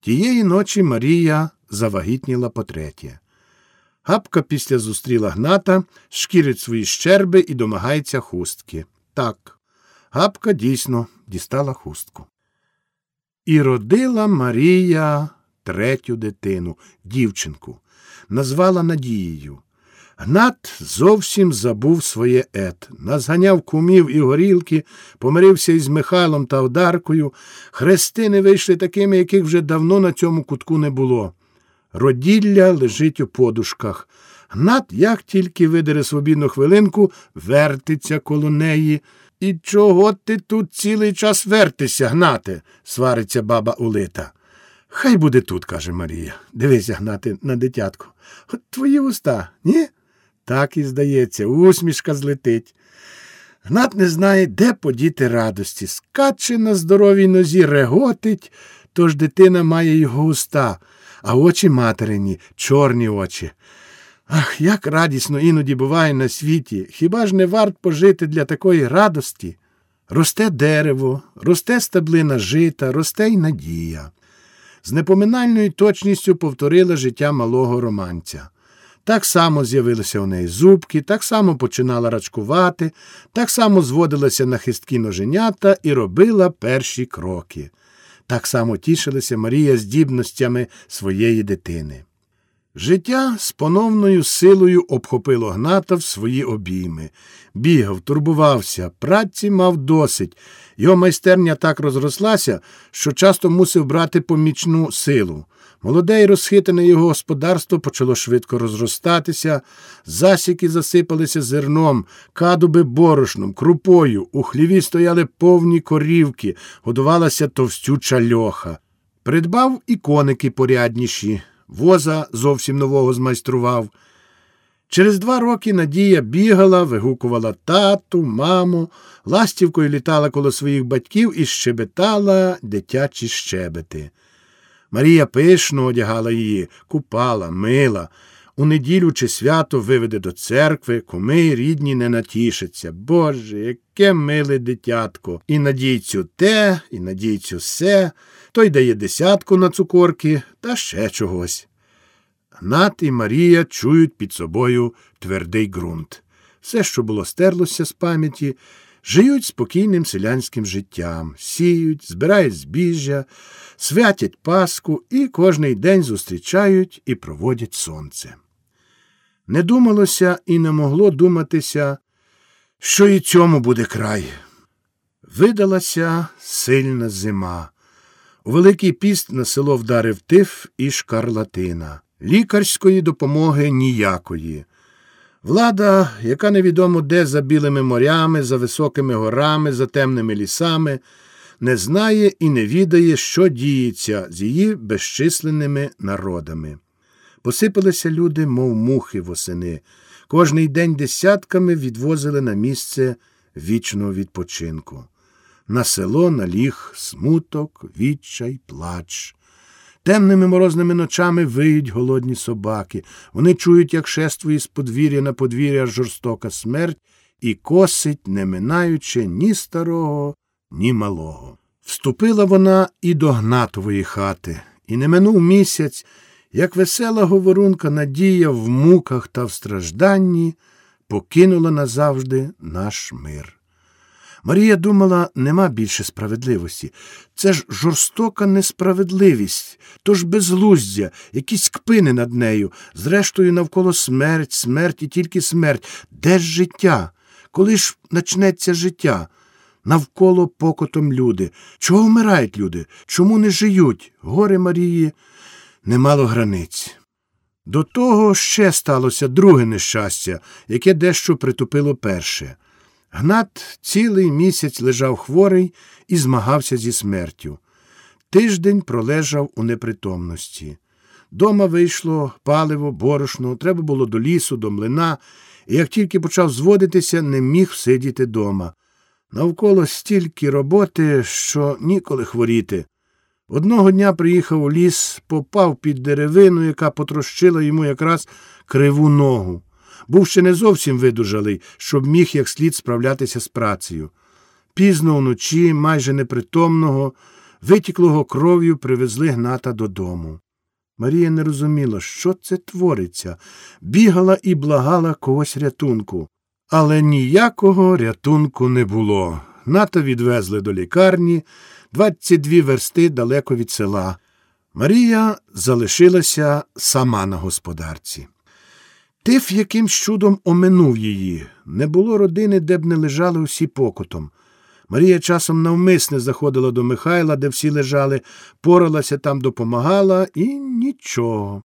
Тієї ночі Марія завагітніла потретє. Гапка після зустріла гната, шкірить свої щерби і домагається хустки. Так, гапка дійсно дістала хустку. І родила Марія третю дитину, дівчинку, назвала Надією. Гнат зовсім забув своє ет, назганяв кумів і горілки, помирився із Михайлом та Одаркою. Хрестини вийшли такими, яких вже давно на цьому кутку не було. Роділля лежить у подушках. Гнат, як тільки видере свобідну хвилинку, вертиться коло неї. І чого ти тут цілий час вертися, гнате? свариться баба Улита. Хай буде тут, каже Марія. Дивися, гнати, на дитятку. От твої уста, ні? Так і здається, усмішка злетить. Гнат не знає, де подіти радості. Скаче на здоровій нозі, реготить, тож дитина має його уста, а очі материні, чорні очі. Ах, як радісно іноді буває на світі. Хіба ж не варт пожити для такої радості? Росте дерево, росте стеблина жита, росте й надія. З непоминальною точністю повторила життя малого романця. Так само з'явилися у неї зубки, так само починала рачкувати, так само зводилася на хисткі ноженята і робила перші кроки. Так само тішилася Марія здібностями своєї дитини. Життя з поновною силою обхопило гната в свої обійми. Бігав, турбувався, праці мав досить. Його майстерня так розрослася, що часто мусив брати помічну силу. Молоде й розхитане його господарство почало швидко розростатися, засіки засипалися зерном, кадуби борошном, крупою, у хліві стояли повні корівки, годувалася товстюча льоха. Придбав і коники порядніші, воза зовсім нового змайстрував. Через два роки Надія бігала, вигукувала тату, маму, ластівкою літала коло своїх батьків і щебетала дитячі щебети. Марія пишно одягала її, купала, мила. У неділю чи свято виведе до церкви, куми рідні не натішаться. Боже, яке миле дитятко. І надійцю те, і надійцю се, той дає десятку на цукорки та ще чогось. Гнат і Марія чують під собою твердий ґрунт. Все, що було стерлося з пам'яті, живуть спокійним селянським життям, сіють, збирають збіжжя, святять Пасху і кожний день зустрічають і проводять сонце. Не думалося і не могло думатися, що і цьому буде край. Видалася сильна зима. У Великий піст на село вдарив тиф і шкарлатина. Лікарської допомоги ніякої. Влада, яка невідомо де за білими морями, за високими горами, за темними лісами, не знає і не відає, що діється з її безчисленними народами. Посипалися люди, мов мухи восени. Кожний день десятками відвозили на місце вічного відпочинку. На село наліг смуток, відчай, плач. Темними морозними ночами виють голодні собаки. Вони чують, як шествує з подвір'я на подвір'я жорстока смерть і косить, не минаючи ні старого, ні малого. Вступила вона і до гнатової хати, і не минув місяць, як весела говорунка Надія в муках та в стражданні покинула назавжди наш мир. Марія думала, нема більше справедливості. Це ж жорстока несправедливість, то ж безглуздя, якісь кпини над нею, зрештою, навколо смерть, смерть і тільки смерть. Де ж життя? Коли ж начнеться життя? Навколо покотом люди. Чого вмирають люди? Чому не жиють? Горе Марії немало границь. До того ще сталося друге нещастя, яке дещо притупило перше. Гнат цілий місяць лежав хворий і змагався зі смертю. Тиждень пролежав у непритомності. Дома вийшло паливо, борошно, треба було до лісу, до млина, і як тільки почав зводитися, не міг сидіти дома. Навколо стільки роботи, що ніколи хворіти. Одного дня приїхав у ліс, попав під деревину, яка потрощила йому якраз криву ногу. Був ще не зовсім видужалий, щоб міг як слід справлятися з працею. Пізно вночі, майже непритомного, витіклого кров'ю привезли гната додому. Марія не розуміла, що це твориться, бігала і благала когось рятунку. Але ніякого рятунку не було. Гната відвезли до лікарні 22 версти далеко від села. Марія залишилася сама на господарці. Тиф якимсь чудом оминув її. Не було родини, де б не лежали усі покутом. Марія часом навмисне заходила до Михайла, де всі лежали, поралася там, допомагала, і нічого.